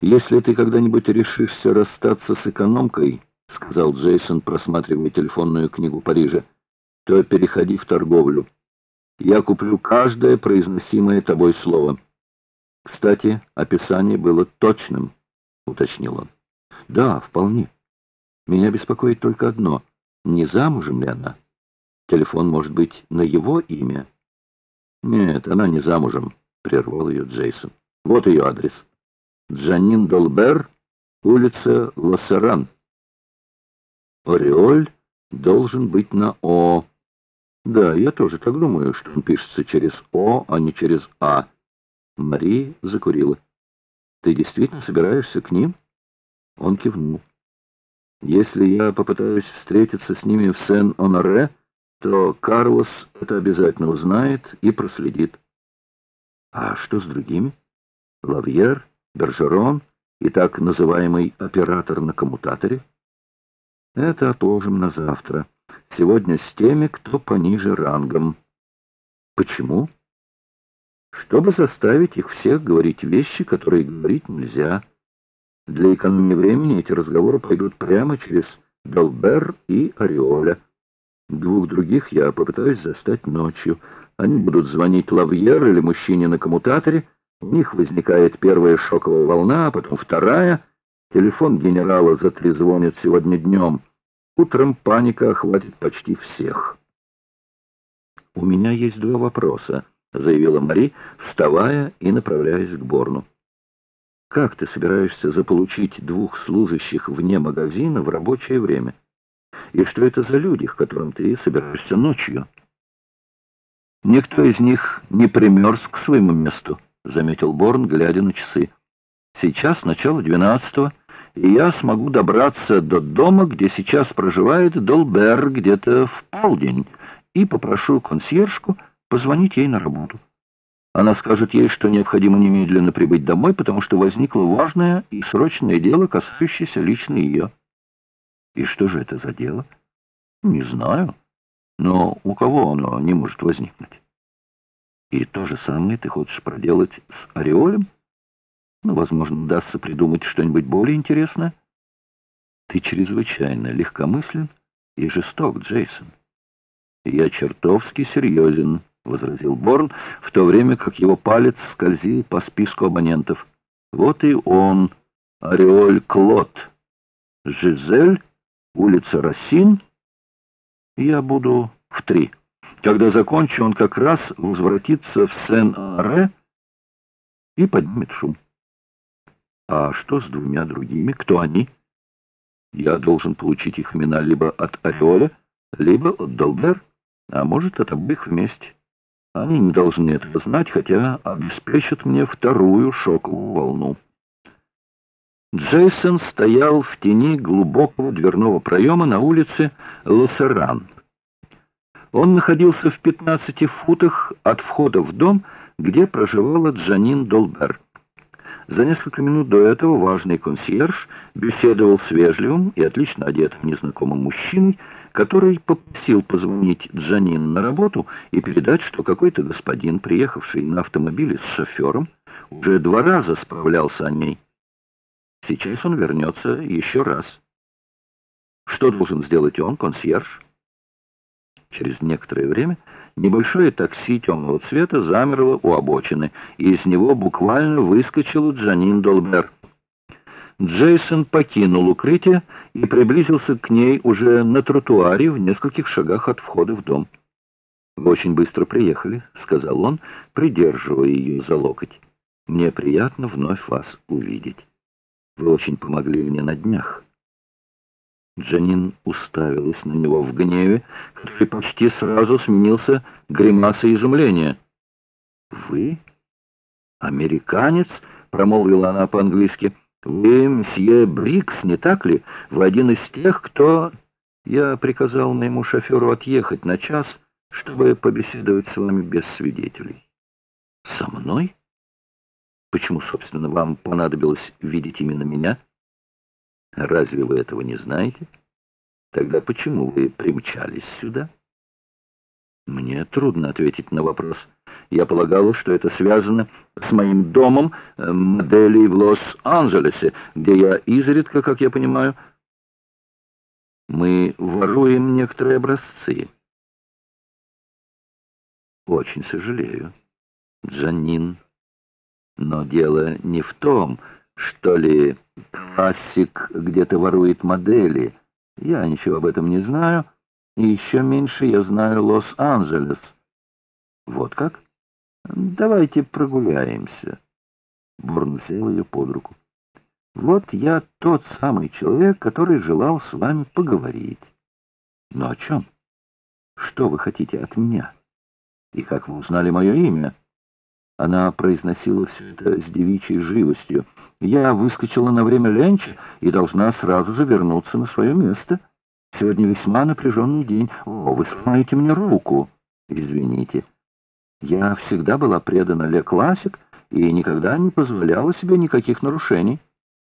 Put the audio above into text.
«Если ты когда-нибудь решишься расстаться с экономкой», — сказал Джейсон, просматривая телефонную книгу Парижа, — «то переходи в торговлю. Я куплю каждое произносимое тобой слово». «Кстати, описание было точным», — уточнил он. «Да, вполне. Меня беспокоит только одно. Не замужем ли она? Телефон может быть на его имя?» «Нет, она не замужем», — прервал ее Джейсон. «Вот ее адрес». Джанин Долбер, улица Лассеран. Ореоль должен быть на О. Да, я тоже так думаю, что он пишется через О, а не через А. Мари закурила. Ты действительно собираешься к ним? Он кивнул. Если я попытаюсь встретиться с ними в Сен-Оноре, то Карлос это обязательно узнает и проследит. А что с другими? Лавьер? Бержерон и так называемый оператор на коммутаторе? Это отложим на завтра. Сегодня с теми, кто пониже рангом. Почему? Чтобы заставить их всех говорить вещи, которые говорить нельзя. Для экономии времени эти разговоры пойдут прямо через Долбер и Ореоля. Двух других я попытаюсь застать ночью. Они будут звонить Лавьер или мужчине на коммутаторе, у них возникает первая шоковая волна, а потом вторая. Телефон генерала затрезвонит сегодня днем. Утром паника охватит почти всех. «У меня есть два вопроса», — заявила Мари, вставая и направляясь к Борну. «Как ты собираешься заполучить двух служащих вне магазина в рабочее время? И что это за люди, к которым ты собираешься ночью?» «Никто из них не примерз к своему месту», — заметил Борн, глядя на часы. «Сейчас начало двенадцатого, и я смогу добраться до дома, где сейчас проживает Долбер, где-то в полдень, и попрошу консьержку позвонить ей на работу. Она скажет ей, что необходимо немедленно прибыть домой, потому что возникло важное и срочное дело, касающееся лично ее». «И что же это за дело?» «Не знаю, но у кого оно не может возникнуть?» И то же самое ты хочешь проделать с Ореолем? Ну, возможно, удастся придумать что-нибудь более интересное. Ты чрезвычайно легкомыслен и жесток, Джейсон. Я чертовски серьезен, — возразил Борн, в то время как его палец скользил по списку абонентов. Вот и он, Ореоль Клод. Жизель, улица Росин. Я буду в три. Когда закончу, он как раз возвратится в Сен-Аре и поднимет шум. А что с двумя другими? Кто они? Я должен получить их имена либо от Ореоля, либо от Долбер, а может, от обоих вместе. Они не должны этого знать, хотя обеспечат мне вторую шоковую волну. Джейсон стоял в тени глубокого дверного проема на улице Лосеран. Он находился в 15 футах от входа в дом, где проживала Джанин Долбер. За несколько минут до этого важный консьерж беседовал с вежливым и отлично одетым незнакомым мужчиной, который попросил позвонить Джанин на работу и передать, что какой-то господин, приехавший на автомобиле с шофером, уже два раза справлялся о ней. Сейчас он вернется еще раз. Что должен сделать он, консьерж? Через некоторое время небольшое такси темного цвета замерло у обочины, и из него буквально выскочил Джанин Долбер. Джейсон покинул укрытие и приблизился к ней уже на тротуаре в нескольких шагах от входа в дом. «Вы очень быстро приехали», — сказал он, придерживая ее за локоть. «Мне приятно вновь вас увидеть. Вы очень помогли мне на днях». Джанин уставилась на него в гневе, который почти сразу сменился гримасой изумления. «Вы? Американец?» — промолвила она по-английски. «Вы, мсье Брикс, не так ли? Вы один из тех, кто...» Я приказал моему шоферу отъехать на час, чтобы побеседовать с вами без свидетелей. «Со мной? Почему, собственно, вам понадобилось видеть именно меня?» Разве вы этого не знаете? Тогда почему вы примчались сюда? Мне трудно ответить на вопрос. Я полагала, что это связано с моим домом э, моделей в Лос-Анджелесе, где я изредка, как я понимаю, мы воруем некоторые образцы. Очень сожалею, Джанин. Но дело не в том, что ли классик где-то ворует модели. Я ничего об этом не знаю, и еще меньше я знаю Лос-Анджелес. Вот как? Давайте прогуляемся. Борн взял ее под руку. Вот я тот самый человек, который желал с вами поговорить. Но о чем? Что вы хотите от меня? И как вы узнали мое имя? Она произносила все это с девичьей живостью. Я выскочила на время ленча и должна сразу же вернуться на свое место. Сегодня весьма напряженный день. О, вы сломаете мне руку. Извините. Я всегда была предана Ле Классик и никогда не позволяла себе никаких нарушений.